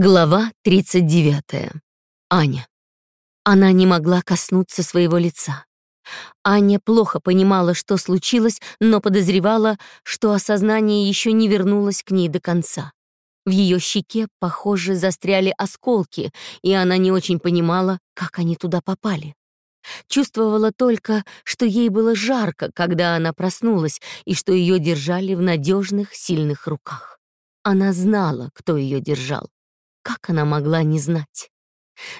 Глава 39. Аня. Она не могла коснуться своего лица. Аня плохо понимала, что случилось, но подозревала, что осознание еще не вернулось к ней до конца. В ее щеке, похоже, застряли осколки, и она не очень понимала, как они туда попали. Чувствовала только, что ей было жарко, когда она проснулась, и что ее держали в надежных, сильных руках. Она знала, кто ее держал. Как она могла не знать?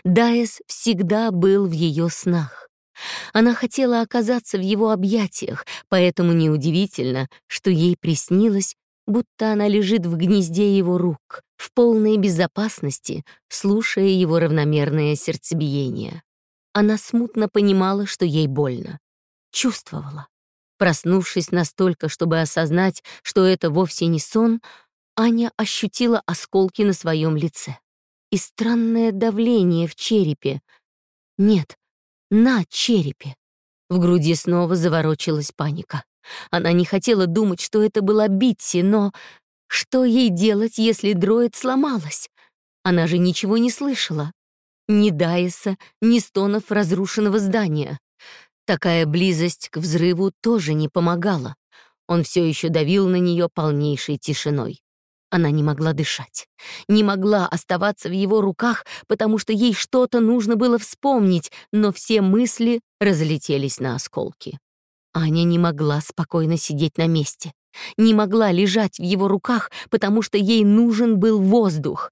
Дайес всегда был в ее снах. Она хотела оказаться в его объятиях, поэтому неудивительно, что ей приснилось, будто она лежит в гнезде его рук, в полной безопасности, слушая его равномерное сердцебиение. Она смутно понимала, что ей больно. Чувствовала. Проснувшись настолько, чтобы осознать, что это вовсе не сон, Аня ощутила осколки на своем лице и странное давление в черепе. Нет, на черепе. В груди снова заворочилась паника. Она не хотела думать, что это была Битси, но что ей делать, если дроид сломалась? Она же ничего не слышала. Ни Дайса, ни стонов разрушенного здания. Такая близость к взрыву тоже не помогала. Он все еще давил на нее полнейшей тишиной. Она не могла дышать, не могла оставаться в его руках, потому что ей что-то нужно было вспомнить, но все мысли разлетелись на осколки. Аня не могла спокойно сидеть на месте, не могла лежать в его руках, потому что ей нужен был воздух.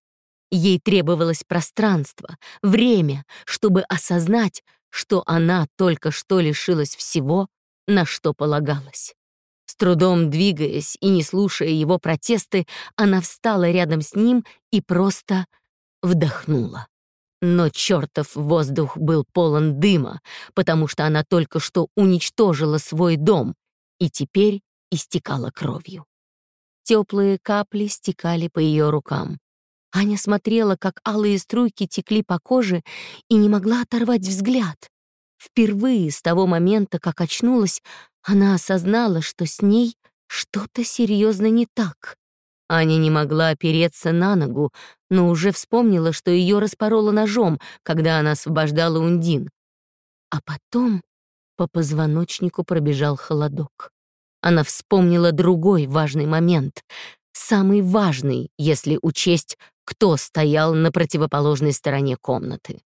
Ей требовалось пространство, время, чтобы осознать, что она только что лишилась всего, на что полагалась. Трудом двигаясь и не слушая его протесты, она встала рядом с ним и просто вдохнула. Но чертов воздух был полон дыма, потому что она только что уничтожила свой дом и теперь истекала кровью. Теплые капли стекали по ее рукам. Аня смотрела, как алые струйки текли по коже и не могла оторвать взгляд. Впервые с того момента, как очнулась, она осознала, что с ней что-то серьезно не так. Аня не могла опереться на ногу, но уже вспомнила, что ее распороло ножом, когда она освобождала Ундин. А потом по позвоночнику пробежал холодок. Она вспомнила другой важный момент, самый важный, если учесть, кто стоял на противоположной стороне комнаты.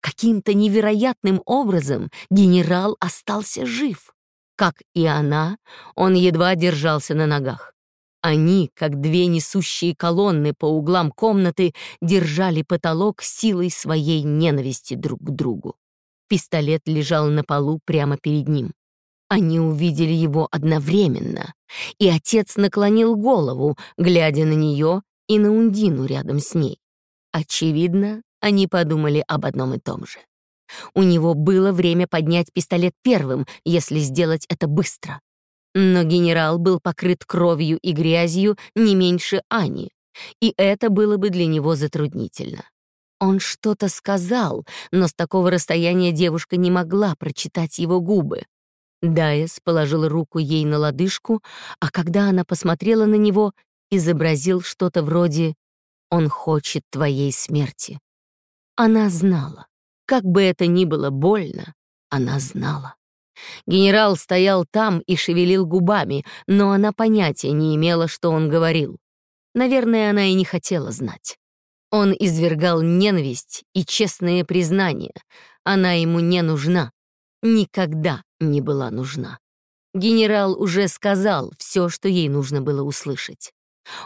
Каким-то невероятным образом генерал остался жив. Как и она, он едва держался на ногах. Они, как две несущие колонны по углам комнаты, держали потолок силой своей ненависти друг к другу. Пистолет лежал на полу прямо перед ним. Они увидели его одновременно, и отец наклонил голову, глядя на нее и на Ундину рядом с ней. Очевидно, они подумали об одном и том же. У него было время поднять пистолет первым, если сделать это быстро. Но генерал был покрыт кровью и грязью не меньше Ани, и это было бы для него затруднительно. Он что-то сказал, но с такого расстояния девушка не могла прочитать его губы. Дайес положил руку ей на лодыжку, а когда она посмотрела на него, изобразил что-то вроде «Он хочет твоей смерти». Она знала. Как бы это ни было больно, она знала. Генерал стоял там и шевелил губами, но она понятия не имела, что он говорил. Наверное, она и не хотела знать. Он извергал ненависть и честные признания. Она ему не нужна. Никогда не была нужна. Генерал уже сказал все, что ей нужно было услышать.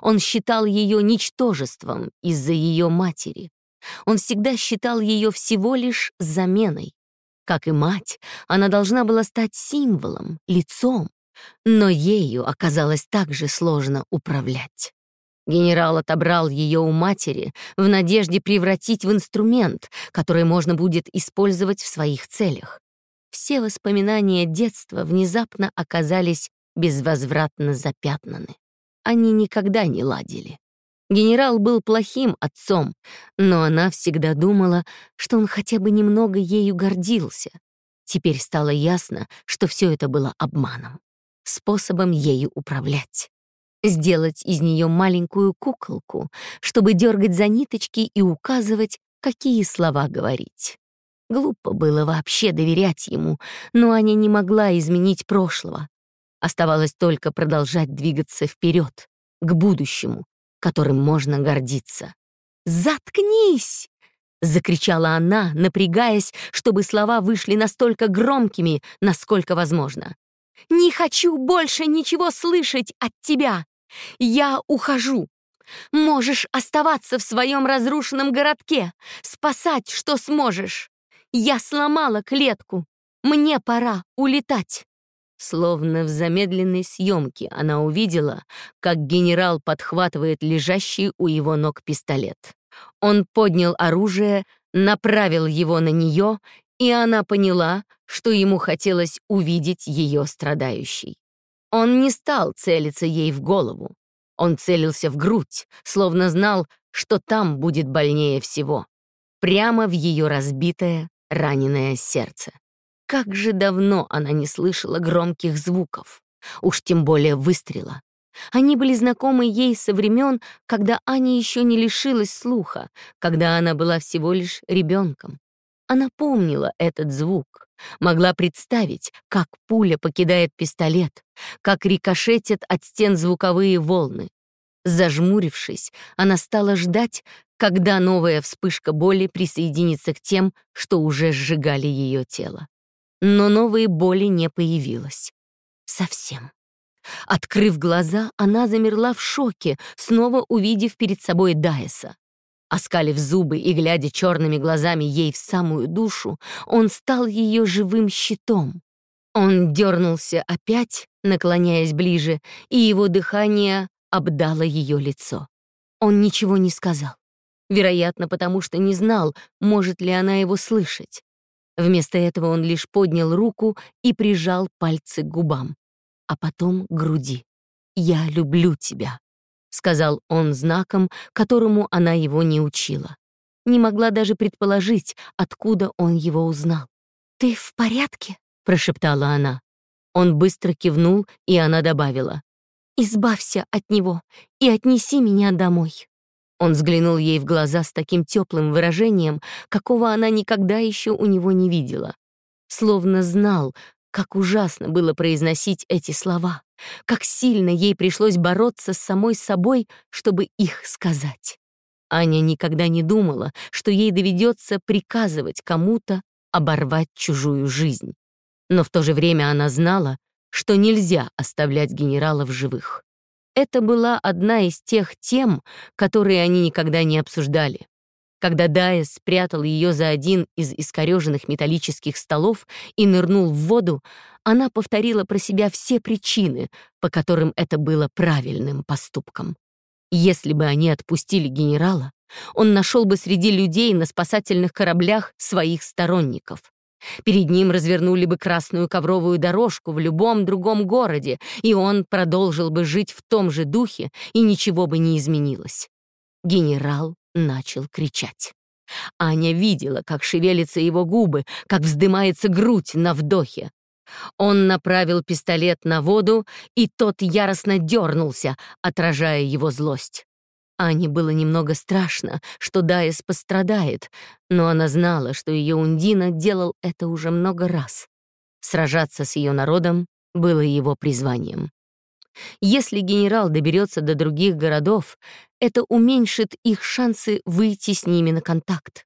Он считал ее ничтожеством из-за ее матери. Он всегда считал ее всего лишь заменой. Как и мать, она должна была стать символом, лицом, но ею оказалось также сложно управлять. Генерал отобрал ее у матери в надежде превратить в инструмент, который можно будет использовать в своих целях. Все воспоминания детства внезапно оказались безвозвратно запятнаны. Они никогда не ладили. Генерал был плохим отцом, но она всегда думала, что он хотя бы немного ею гордился. Теперь стало ясно, что все это было обманом, способом ею управлять. сделать из нее маленькую куколку, чтобы дергать за ниточки и указывать, какие слова говорить. Глупо было вообще доверять ему, но Аня не могла изменить прошлого. Оставалось только продолжать двигаться вперед, к будущему, которым можно гордиться. «Заткнись!» — закричала она, напрягаясь, чтобы слова вышли настолько громкими, насколько возможно. «Не хочу больше ничего слышать от тебя! Я ухожу! Можешь оставаться в своем разрушенном городке, спасать, что сможешь! Я сломала клетку! Мне пора улетать!» Словно в замедленной съемке она увидела, как генерал подхватывает лежащий у его ног пистолет. Он поднял оружие, направил его на нее, и она поняла, что ему хотелось увидеть ее страдающей. Он не стал целиться ей в голову. Он целился в грудь, словно знал, что там будет больнее всего. Прямо в ее разбитое, раненое сердце. Как же давно она не слышала громких звуков, уж тем более выстрела. Они были знакомы ей со времен, когда Аня еще не лишилась слуха, когда она была всего лишь ребенком. Она помнила этот звук, могла представить, как пуля покидает пистолет, как рикошетят от стен звуковые волны. Зажмурившись, она стала ждать, когда новая вспышка боли присоединится к тем, что уже сжигали ее тело но новой боли не появилось. Совсем. Открыв глаза, она замерла в шоке, снова увидев перед собой Дайса. Оскалив зубы и глядя черными глазами ей в самую душу, он стал ее живым щитом. Он дернулся опять, наклоняясь ближе, и его дыхание обдало ее лицо. Он ничего не сказал. Вероятно, потому что не знал, может ли она его слышать. Вместо этого он лишь поднял руку и прижал пальцы к губам, а потом к груди. «Я люблю тебя», — сказал он знаком, которому она его не учила. Не могла даже предположить, откуда он его узнал. «Ты в порядке?» — прошептала она. Он быстро кивнул, и она добавила. «Избавься от него и отнеси меня домой». Он взглянул ей в глаза с таким теплым выражением, какого она никогда еще у него не видела. Словно знал, как ужасно было произносить эти слова, как сильно ей пришлось бороться с самой собой, чтобы их сказать. Аня никогда не думала, что ей доведется приказывать кому-то оборвать чужую жизнь. Но в то же время она знала, что нельзя оставлять генерала в живых. Это была одна из тех тем, которые они никогда не обсуждали. Когда Дайес спрятал ее за один из искореженных металлических столов и нырнул в воду, она повторила про себя все причины, по которым это было правильным поступком. Если бы они отпустили генерала, он нашел бы среди людей на спасательных кораблях своих сторонников. Перед ним развернули бы красную ковровую дорожку в любом другом городе, и он продолжил бы жить в том же духе, и ничего бы не изменилось. Генерал начал кричать. Аня видела, как шевелятся его губы, как вздымается грудь на вдохе. Он направил пистолет на воду, и тот яростно дернулся, отражая его злость. Ане было немного страшно, что Дайс пострадает, но она знала, что ее Ундина делал это уже много раз. Сражаться с ее народом было его призванием. Если генерал доберется до других городов, это уменьшит их шансы выйти с ними на контакт.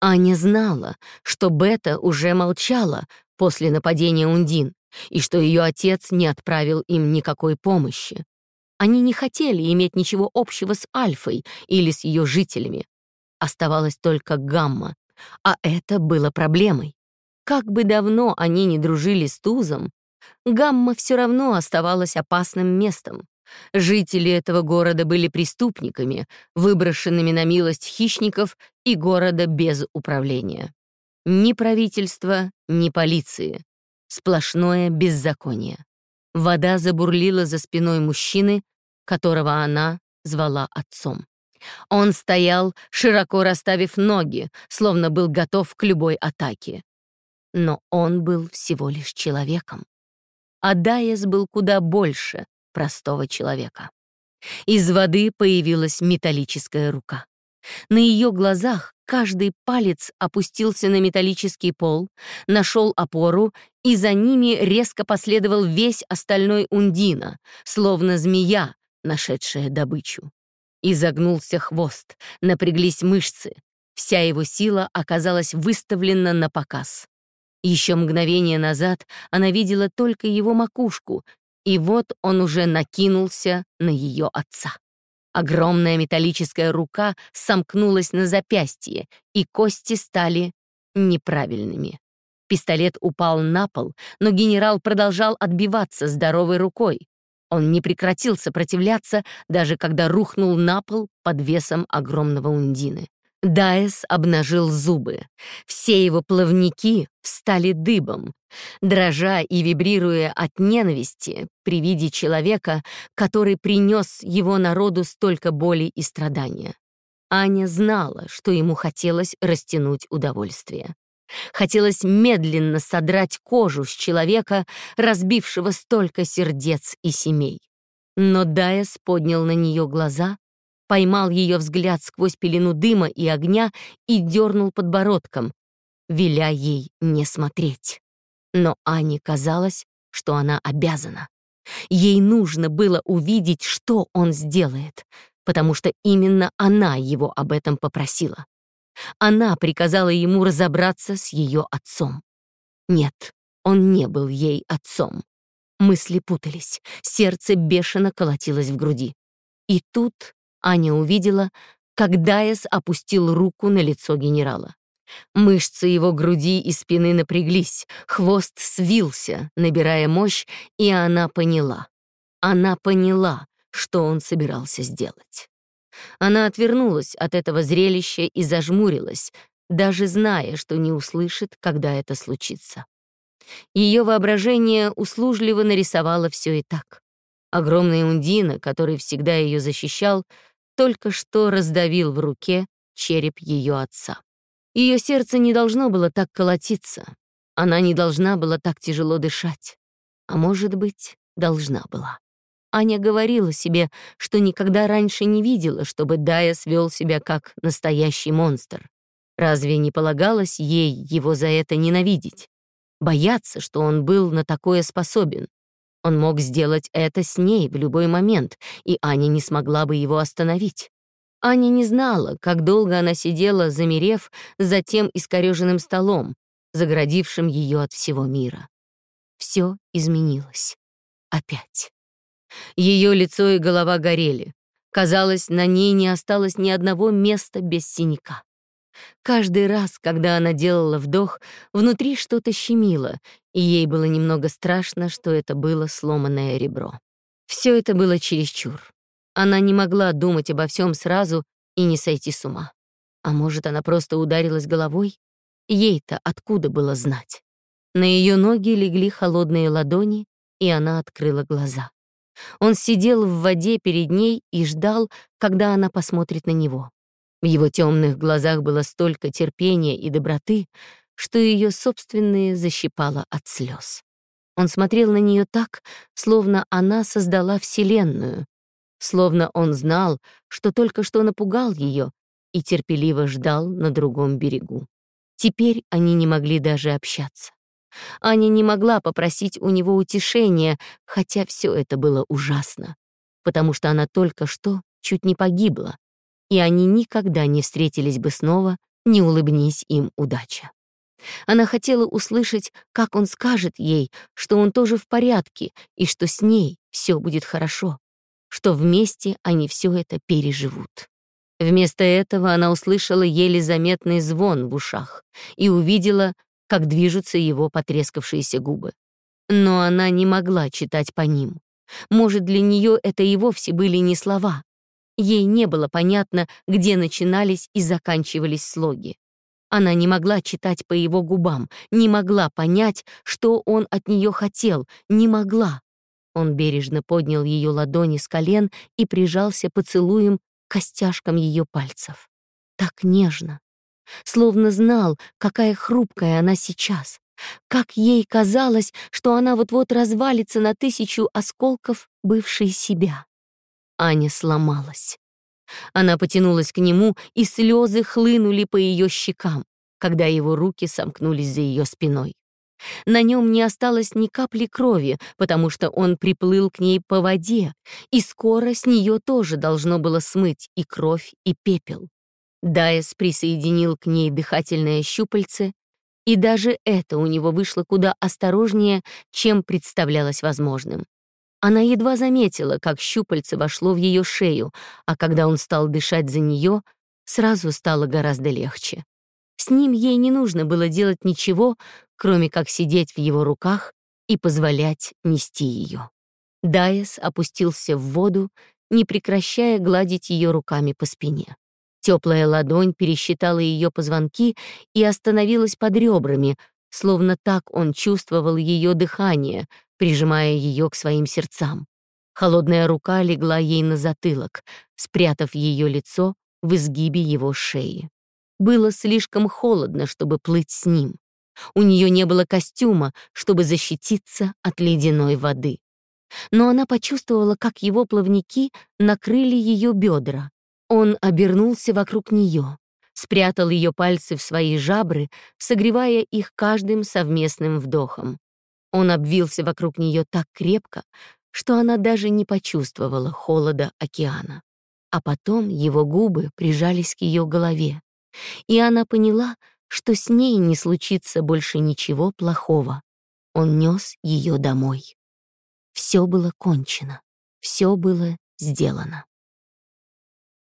Аня знала, что Бета уже молчала после нападения Ундин, и что ее отец не отправил им никакой помощи. Они не хотели иметь ничего общего с Альфой или с ее жителями. Оставалась только Гамма, а это было проблемой. Как бы давно они не дружили с Тузом, Гамма все равно оставалась опасным местом. Жители этого города были преступниками, выброшенными на милость хищников и города без управления. Ни правительства, ни полиции. Сплошное беззаконие. Вода забурлила за спиной мужчины, которого она звала отцом. Он стоял, широко расставив ноги, словно был готов к любой атаке. Но он был всего лишь человеком. А Дайес был куда больше, простого человека. Из воды появилась металлическая рука. На ее глазах каждый палец опустился на металлический пол, нашел опору, и за ними резко последовал весь остальной Ундина, словно змея, нашедшая добычу. Изогнулся хвост, напряглись мышцы. Вся его сила оказалась выставлена на показ. Еще мгновение назад она видела только его макушку, и вот он уже накинулся на ее отца. Огромная металлическая рука сомкнулась на запястье, и кости стали неправильными. Пистолет упал на пол, но генерал продолжал отбиваться здоровой рукой. Он не прекратил сопротивляться, даже когда рухнул на пол под весом огромного ундины. Дайс обнажил зубы. Все его плавники встали дыбом, дрожа и вибрируя от ненависти при виде человека, который принес его народу столько боли и страдания. Аня знала, что ему хотелось растянуть удовольствие. Хотелось медленно содрать кожу с человека, разбившего столько сердец и семей. Но Дайс поднял на нее глаза поймал ее взгляд сквозь пелену дыма и огня и дернул подбородком, веля ей не смотреть. Но Ане казалось, что она обязана. Ей нужно было увидеть, что он сделает, потому что именно она его об этом попросила. Она приказала ему разобраться с ее отцом. Нет, он не был ей отцом. Мысли путались, сердце бешено колотилось в груди. И тут Аня увидела, как Дайес опустил руку на лицо генерала. Мышцы его груди и спины напряглись, хвост свился, набирая мощь, и она поняла. Она поняла, что он собирался сделать. Она отвернулась от этого зрелища и зажмурилась, даже зная, что не услышит, когда это случится. Ее воображение услужливо нарисовало все и так. Огромная Ундина, который всегда ее защищал, только что раздавил в руке череп ее отца. Ее сердце не должно было так колотиться, она не должна была так тяжело дышать. А может быть, должна была. Аня говорила себе, что никогда раньше не видела, чтобы Дая свел себя как настоящий монстр. Разве не полагалось ей его за это ненавидеть? Бояться, что он был на такое способен, он мог сделать это с ней в любой момент, и Аня не смогла бы его остановить. Аня не знала, как долго она сидела, замерев за тем искореженным столом, заградившим ее от всего мира. Все изменилось. Опять. Ее лицо и голова горели. Казалось, на ней не осталось ни одного места без синяка. Каждый раз, когда она делала вдох, внутри что-то щемило, и ей было немного страшно, что это было сломанное ребро. Все это было чересчур. Она не могла думать обо всем сразу и не сойти с ума. А может, она просто ударилась головой? Ей-то откуда было знать? На ее ноги легли холодные ладони, и она открыла глаза. Он сидел в воде перед ней и ждал, когда она посмотрит на него. В его темных глазах было столько терпения и доброты, что ее собственные защипало от слез. Он смотрел на нее так, словно она создала Вселенную, словно он знал, что только что напугал ее и терпеливо ждал на другом берегу. Теперь они не могли даже общаться. Аня не могла попросить у него утешения, хотя все это было ужасно, потому что она только что чуть не погибла, и они никогда не встретились бы снова, не улыбнись им удача. Она хотела услышать, как он скажет ей, что он тоже в порядке и что с ней все будет хорошо, что вместе они все это переживут. Вместо этого она услышала еле заметный звон в ушах и увидела, как движутся его потрескавшиеся губы. Но она не могла читать по ним. Может, для нее это и вовсе были не слова, Ей не было понятно, где начинались и заканчивались слоги. Она не могла читать по его губам, не могла понять, что он от нее хотел, не могла. Он бережно поднял ее ладони с колен и прижался поцелуем к костяшкам ее пальцев. Так нежно. Словно знал, какая хрупкая она сейчас, Как ей казалось, что она вот-вот развалится на тысячу осколков бывшей себя. Аня сломалась. Она потянулась к нему, и слезы хлынули по ее щекам, когда его руки сомкнулись за ее спиной. На нем не осталось ни капли крови, потому что он приплыл к ней по воде, и скоро с нее тоже должно было смыть и кровь, и пепел. Дайес присоединил к ней дыхательное щупальце, и даже это у него вышло куда осторожнее, чем представлялось возможным. Она едва заметила, как щупальце вошло в ее шею, а когда он стал дышать за нее, сразу стало гораздо легче. С ним ей не нужно было делать ничего, кроме как сидеть в его руках и позволять нести ее. Дайес опустился в воду, не прекращая гладить ее руками по спине. Теплая ладонь пересчитала ее позвонки и остановилась под ребрами, словно так он чувствовал ее дыхание, прижимая ее к своим сердцам. Холодная рука легла ей на затылок, спрятав ее лицо в изгибе его шеи. Было слишком холодно, чтобы плыть с ним. У нее не было костюма, чтобы защититься от ледяной воды. Но она почувствовала, как его плавники накрыли ее бедра. Он обернулся вокруг нее, спрятал ее пальцы в свои жабры, согревая их каждым совместным вдохом. Он обвился вокруг нее так крепко, что она даже не почувствовала холода океана. А потом его губы прижались к ее голове, и она поняла, что с ней не случится больше ничего плохого. Он нес ее домой. Все было кончено, все было сделано.